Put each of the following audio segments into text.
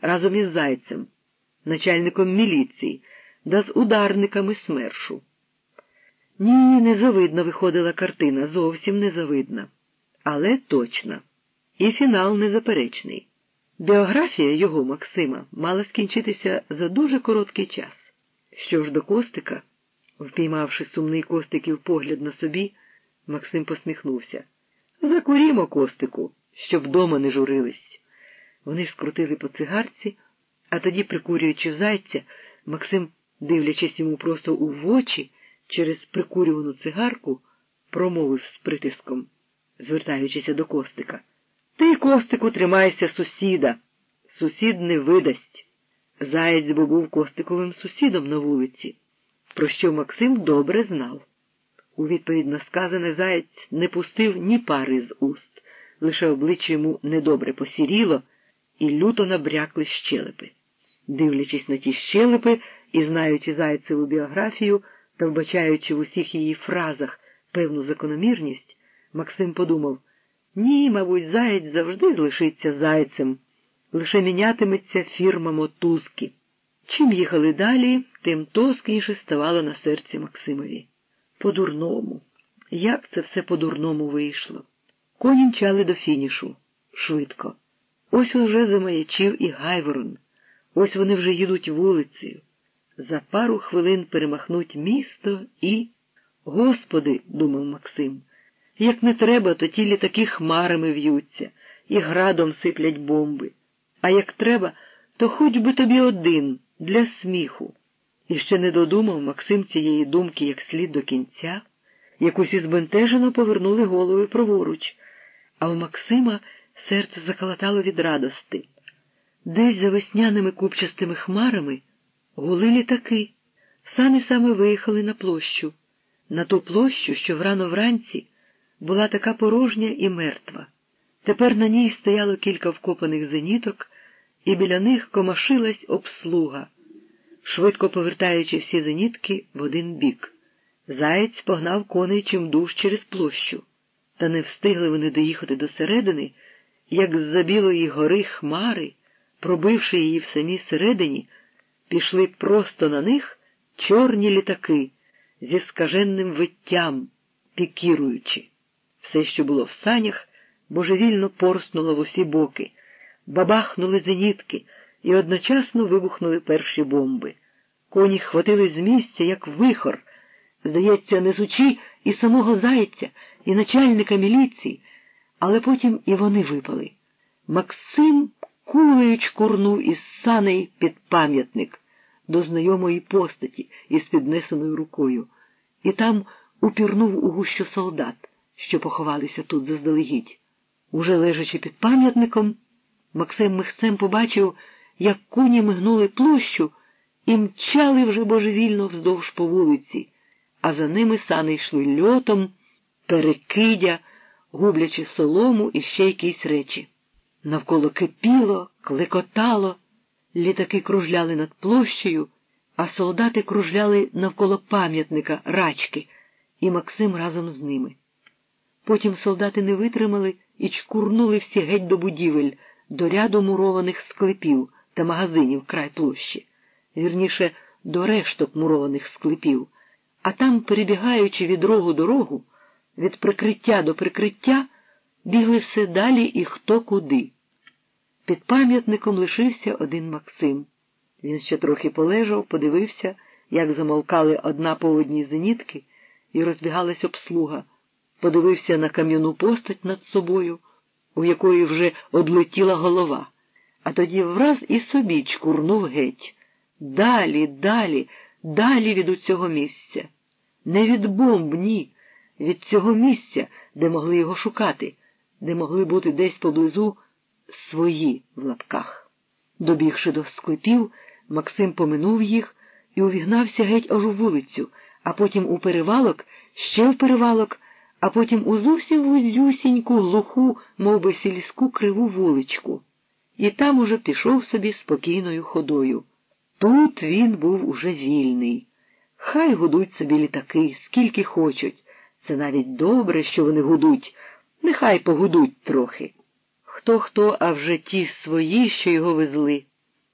разом із зайцем, начальником міліції, да з ударниками смершу. Ні, незавидно виходила картина, зовсім незавидна. Але точна. І фінал незаперечний. Біографія його Максима мала скінчитися за дуже короткий час. Що ж до Костика, впіймавши сумний Костиків погляд на собі, Максим посміхнувся. Закурімо, Костику, щоб вдома не журились. Вони скрутили по цигарці, а тоді, прикурюючи зайця, Максим, дивлячись йому просто у вочі, через прикурювану цигарку, промовив з притиском, звертаючися до Костика. Ти, Костику, тримайся сусіда. Сусід не видасть. Заєць бо був Костиковим сусідом на вулиці, про що Максим добре знав. У відповідь на сказане заєць не пустив ні пари з уст, лише обличчя йому недобре посіріло і люто набрякли щелепи. Дивлячись на ті щелепи і знаючи зайцеву біографію та вбачаючи в усіх її фразах певну закономірність, Максим подумав ні, мабуть, заєць завжди залишиться зайцем, лише мінятиметься фірма мотузки. Чим їхали далі, тим тоскніше ставало на серці Максимові. По-дурному. Як це все по-дурному вийшло? Коні мчали до фінішу швидко. Ось уже замаячив і Гайворон. Ось вони вже їдуть вулицею. За пару хвилин перемахнуть місто і. Господи, думав Максим, як не треба, то ті літаки хмарами в'ються і градом сиплять бомби. А як треба, то хоч би тобі один для сміху. І ще не додумав Максим цієї думки як слід до кінця, якусь і збентежено повернули голови праворуч, а у Максима серце заколотало від радости. Десь за весняними купчастими хмарами гули літаки. Самі саме виїхали на площу, на ту площу, що врано вранці була така порожня і мертва. Тепер на ній стояло кілька вкопаних зеніток, і біля них комашилась обслуга, швидко повертаючи всі зенітки в один бік. Заєць погнав коней чимдуж через площу, та не встигли вони доїхати до середини, як з-за білої гори хмари, пробивши її в самій середині, пішли просто на них чорні літаки зі скаженним виттям, пікіруючи. Все, що було в санях, божевільно порснуло в усі боки, бабахнули зенітки і одночасно вибухнули перші бомби. Коні хватили з місця, як вихор, здається, несучи і самого зайця, і начальника міліції, але потім і вони випали. Максим кулею чкурнув із саней під пам'ятник до знайомої постаті із піднесеною рукою, і там упірнув у гущу солдат, що поховалися тут заздалегідь. Уже лежачи під пам'ятником, Максим михцем побачив, як куні мигнули площу і мчали вже божевільно вздовж по вулиці, а за ними сани йшли льотом, перекидя, гублячи солому і ще якісь речі. Навколо кипіло, клекотало, літаки кружляли над площею, а солдати кружляли навколо пам'ятника рачки, і Максим разом з ними. Потім солдати не витримали і чкурнули всі геть до будівель, до ряду мурованих склепів та магазинів край площі, вірніше, до решток мурованих склепів, а там, перебігаючи від рогу до рогу, від прикриття до прикриття, бігли все далі і хто куди. Під пам'ятником лишився один Максим. Він ще трохи полежав, подивився, як замовкали одна по одній зенітки, і розбігалась обслуга, подивився на кам'яну постать над собою, у якої вже одлетіла голова, а тоді враз і собі чкурнув геть. Далі, далі, далі від у цього місця. Не від бомб, ні, від цього місця, де могли його шукати, де могли бути десь поблизу свої в лапках. Добігши до склепів, Максим поминув їх і увігнався геть аж у вулицю, а потім у перевалок, ще в перевалок, а потім у зовсім вузюсіньку, глуху, мов би сільську криву вуличку. І там уже пішов собі спокійною ходою. Тут він був уже вільний. Хай гудуть собі літаки, скільки хочуть. Це навіть добре, що вони гудуть, нехай погудуть трохи. Хто хто, а вже ті свої, що його везли.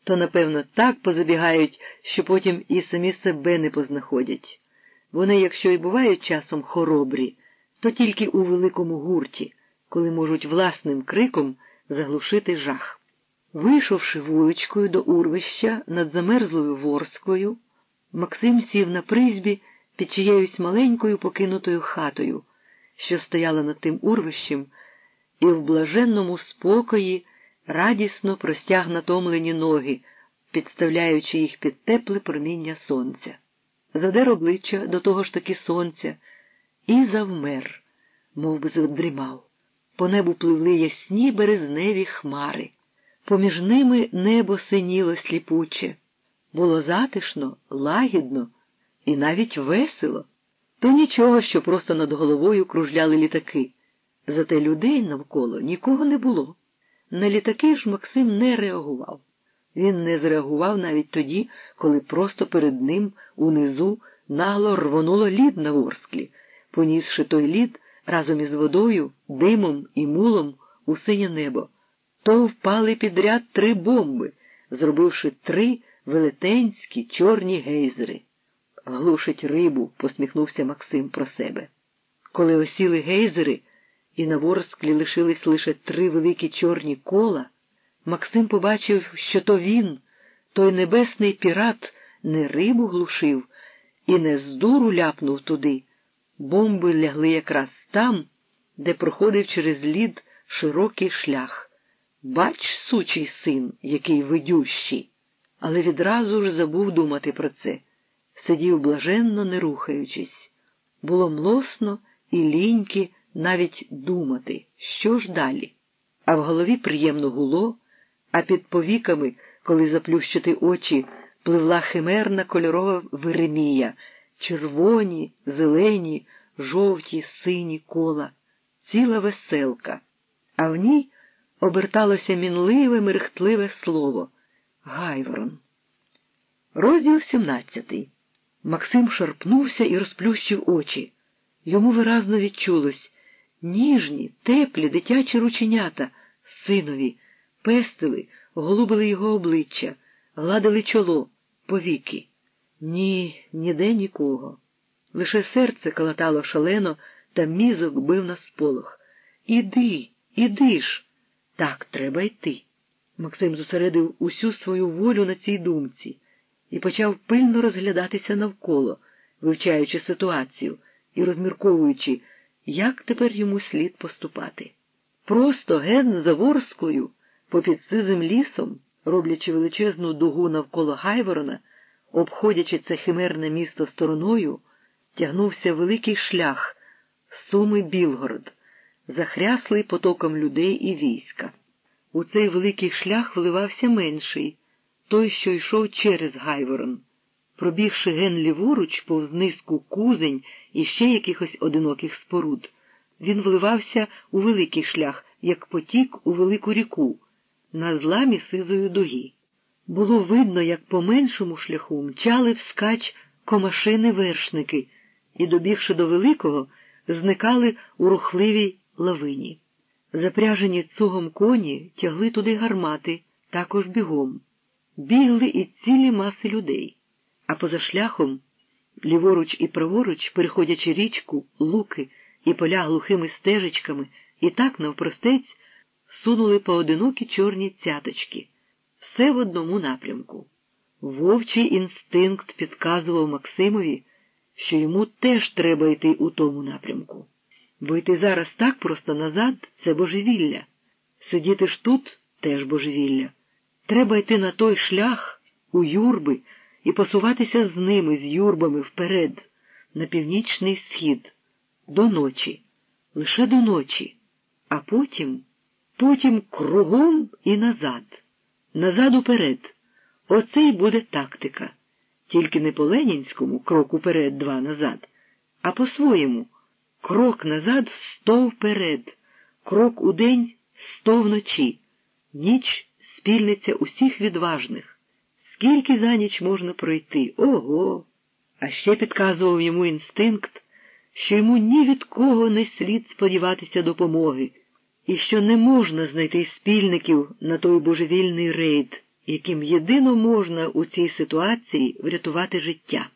то, напевно, так позабігають, що потім і самі себе не познаходять. Вони, якщо і бувають часом хоробрі, то тільки у великому гурті, коли можуть власним криком заглушити жах. Вийшовши вуличкою до урвища над замерзлою ворскою, Максим сів на призбі під чиєюсь маленькою покинутою хатою, що стояла над тим урвищем, і в блаженному спокої радісно простяг натомлені ноги, підставляючи їх під тепле проміння сонця. Задер обличчя до того ж таки сонця і завмер, мов би задрімав. По небу пливли ясні березневі хмари. Поміж ними небо синіло сліпуче. Було затишно, лагідно і навіть весело. То нічого, що просто над головою кружляли літаки. Зате людей навколо нікого не було. На літаки ж Максим не реагував. Він не зреагував навіть тоді, коли просто перед ним унизу нагло рвонуло лід на ворсклі, понісши той лід разом із водою, димом і мулом у синє небо. То впали підряд три бомби, зробивши три велетенські чорні гейзери. Глушить рибу, посміхнувся Максим про себе. Коли осіли гейзери, і на ворсклі лишились лише три великі чорні кола, Максим побачив, що то він, той небесний пірат, не рибу глушив і не з дуру ляпнув туди. Бомби лягли якраз там, де проходив через лід широкий шлях. Бач, сучий син, який видющий, але відразу ж забув думати про це. Сидів блаженно, не рухаючись. Було млосно і ліньки навіть думати, що ж далі. А в голові приємно гуло, а під повіками, коли заплющити очі, пливла химерна кольорова веремія, червоні, зелені, жовті, сині кола, ціла веселка, а в ній оберталося мінливе, мерехтливе слово Гайворон. Розділ 17 Максим шарпнувся і розплющив очі. Йому виразно відчулось ніжні, теплі, дитячі рученята, синові, пестили, голубили його обличчя, гладили чоло, повіки. Ні, ніде нікого. Лише серце калатало шалено, та мізок бив на сполох. Іди, іди ж. Так, треба йти. Максим зосередив усю свою волю на цій думці і почав пильно розглядатися навколо, вивчаючи ситуацію і розмірковуючи, як тепер йому слід поступати. Просто ген за Ворскою, попід сизим лісом, роблячи величезну дугу навколо Гайворона, обходячи це химерне місто стороною, тягнувся великий шлях Суми Білгород, захряслий потоком людей і війська. У цей великий шлях вливався менший, той, що йшов через Гайворон. Пробігши ген ліворуч повз низку кузень і ще якихось одиноких споруд, він вливався у великий шлях, як потік у велику ріку, на зламі сизої дуги. Було видно, як по меншому шляху мчали вскач комашини вершники і, добігши до великого, зникали у рухливій лавині. Запряжені цугом коні тягли туди гармати, також бігом. Бігли і цілі маси людей, а поза шляхом, ліворуч і праворуч, переходячи річку, луки і поля глухими стежечками, і так навпростець сунули поодинокі чорні цяточки, все в одному напрямку. Вовчий інстинкт підказував Максимові, що йому теж треба йти у тому напрямку. Бо йти зараз так просто назад це божевілля. Сидіти ж тут теж божевілля. Треба йти на той шлях у юрби і посуватися з ними, з юрбами вперед, на північний схід, до ночі, лише до ночі, а потім, потім кругом і назад, назад уперед. Оце й буде тактика. Тільки не по Ленінському крок уперед, два назад, а по-своєму крок назад сто вперед, крок у день сто вночі, ніч спільниця усіх відважних. Скільки за ніч можна пройти? Ого! А ще підказував йому інстинкт, що йому ні від кого не слід сподіватися допомоги, і що не можна знайти спільників на той божевільний рейд яким єдино можна у цій ситуації врятувати життя.